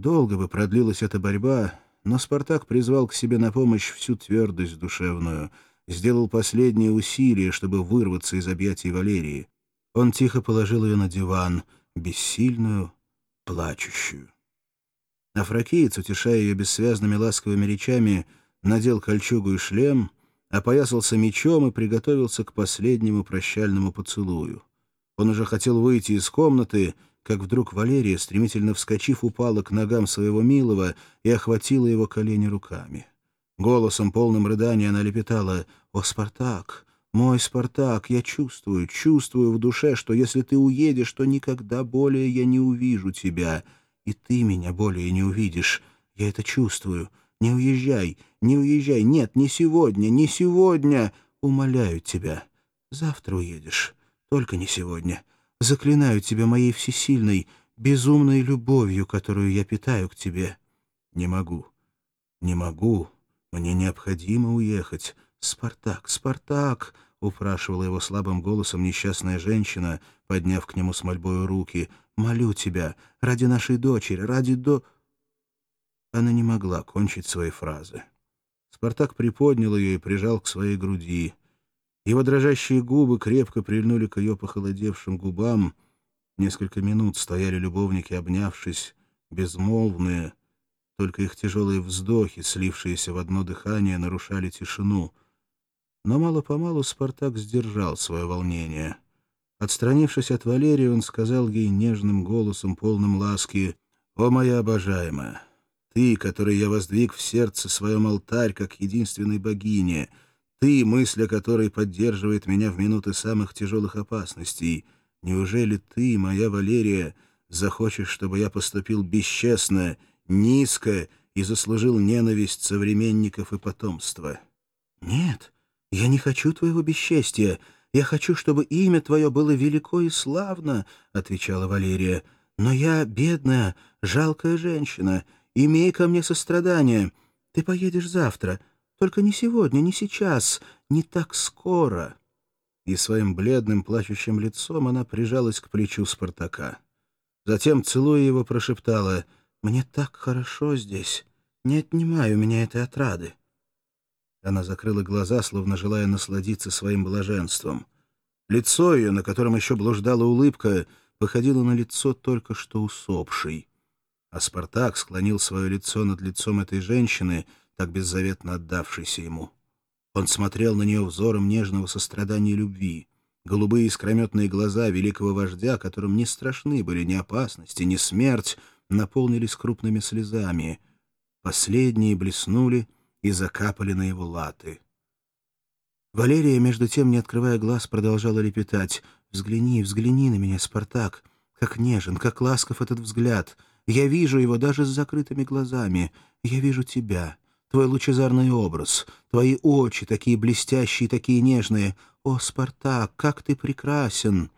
Долго бы продлилась эта борьба, но Спартак призвал к себе на помощь всю твердость душевную, сделал последние усилия, чтобы вырваться из объятий Валерии. Он тихо положил ее на диван, бессильную, плачущую. Афракиец, утешая ее бессвязными ласковыми речами, надел кольчугу и шлем, опоясался мечом и приготовился к последнему прощальному поцелую. Он уже хотел выйти из комнаты, как вдруг Валерия, стремительно вскочив, упала к ногам своего милого и охватила его колени руками. Голосом, полным рыдания, она лепетала «О, Спартак! Мой Спартак! Я чувствую, чувствую в душе, что если ты уедешь, то никогда более я не увижу тебя, и ты меня более не увидишь. Я это чувствую. Не уезжай, не уезжай. Нет, не сегодня, не сегодня. Умоляю тебя. Завтра уедешь. Только не сегодня. Заклинаю тебя моей всесильной, безумной любовью, которую я питаю к тебе. Не могу. Не могу. Мне необходимо уехать. Спартак, Спартак, — упрашивала его слабым голосом несчастная женщина, подняв к нему с мольбою руки. «Молю тебя, ради нашей дочери, ради до...» Она не могла кончить свои фразы. Спартак приподнял ее и прижал к своей груди. Его дрожащие губы крепко прильнули к ее похолодевшим губам. Несколько минут стояли любовники, обнявшись, безмолвные. Только их тяжелые вздохи, слившиеся в одно дыхание, нарушали тишину. Но мало-помалу Спартак сдержал свое волнение. Отстранившись от Валерии, он сказал ей нежным голосом, полным ласки, «О, моя обожаемая!» Ты, который я воздвиг в сердце своем алтарь, как единственной богине — ты, мысль о которой поддерживает меня в минуты самых тяжелых опасностей. Неужели ты, моя Валерия, захочешь, чтобы я поступил бесчестно, низко и заслужил ненависть современников и потомства? Нет, я не хочу твоего бесчестия. Я хочу, чтобы имя твое было велико и славно, — отвечала Валерия. Но я бедная, жалкая женщина. Имей ко мне сострадание. Ты поедешь завтра — только не сегодня, не сейчас, не так скоро». И своим бледным, плачущим лицом она прижалась к плечу Спартака. Затем, целуя его, прошептала, «Мне так хорошо здесь. Не отнимай у меня этой отрады». Она закрыла глаза, словно желая насладиться своим блаженством. Лицо ее, на котором еще блуждала улыбка, походило на лицо только что усопшей. А Спартак склонил свое лицо над лицом этой женщины — так беззаветно отдавшийся ему. Он смотрел на нее взором нежного сострадания и любви. Голубые искрометные глаза великого вождя, которым не страшны были ни опасности, ни смерть, наполнились крупными слезами. Последние блеснули и закапали на его латы. Валерия, между тем, не открывая глаз, продолжала лепетать. «Взгляни, взгляни на меня, Спартак! Как нежен, как ласков этот взгляд! Я вижу его даже с закрытыми глазами. Я вижу тебя твой лучезарный образ, твои очи, такие блестящие, такие нежные. О, Спартак, как ты прекрасен!»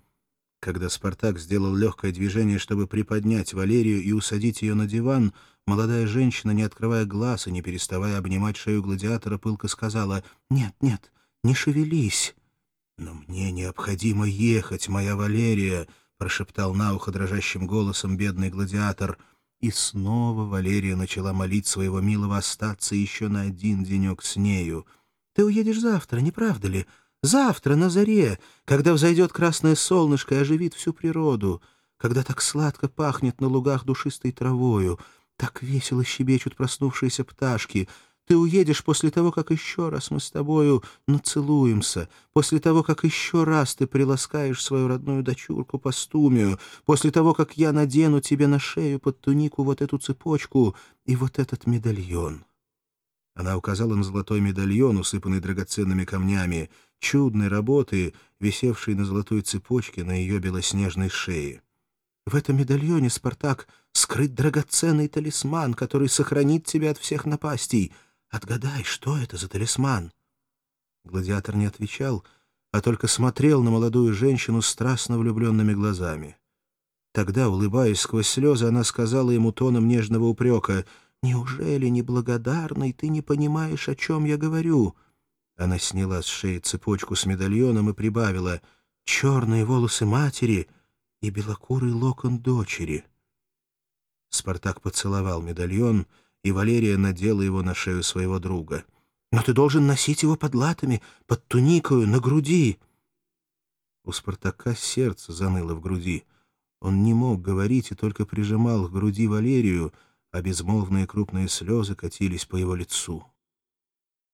Когда Спартак сделал легкое движение, чтобы приподнять Валерию и усадить ее на диван, молодая женщина, не открывая глаз и не переставая обнимать шею гладиатора, пылко сказала «Нет, нет, не шевелись». «Но мне необходимо ехать, моя Валерия», — прошептал на ухо дрожащим голосом бедный гладиатор — и снова Валерия начала молить своего милого остаться еще на один денек с нею. «Ты уедешь завтра, не правда ли? Завтра, на заре, когда взойдет красное солнышко и оживит всю природу, когда так сладко пахнет на лугах душистой травою, так весело щебечут проснувшиеся пташки — ты уедешь после того, как еще раз мы с тобою нацелуемся, после того, как еще раз ты приласкаешь свою родную дочурку Постумию, после того, как я надену тебе на шею под тунику вот эту цепочку и вот этот медальон». Она указала на золотой медальон, усыпанный драгоценными камнями, чудной работы, висевшей на золотой цепочке на ее белоснежной шее. В этом медальоне, Спартак, скрыт драгоценный талисман, который сохранит тебя от всех напастей — Отгадай, что это за талисман?» Гладиатор не отвечал, а только смотрел на молодую женщину страстно влюбленными глазами. Тогда, улыбаясь сквозь слезы, она сказала ему тоном нежного упрека, «Неужели, неблагодарный, ты не понимаешь, о чем я говорю?» Она сняла с шеи цепочку с медальоном и прибавила, «Черные волосы матери и белокурый локон дочери». Спартак поцеловал медальон, и Валерия надела его на шею своего друга. «Но ты должен носить его под латами, под туникою, на груди!» У Спартака сердце заныло в груди. Он не мог говорить и только прижимал к груди Валерию, а безмолвные крупные слезы катились по его лицу.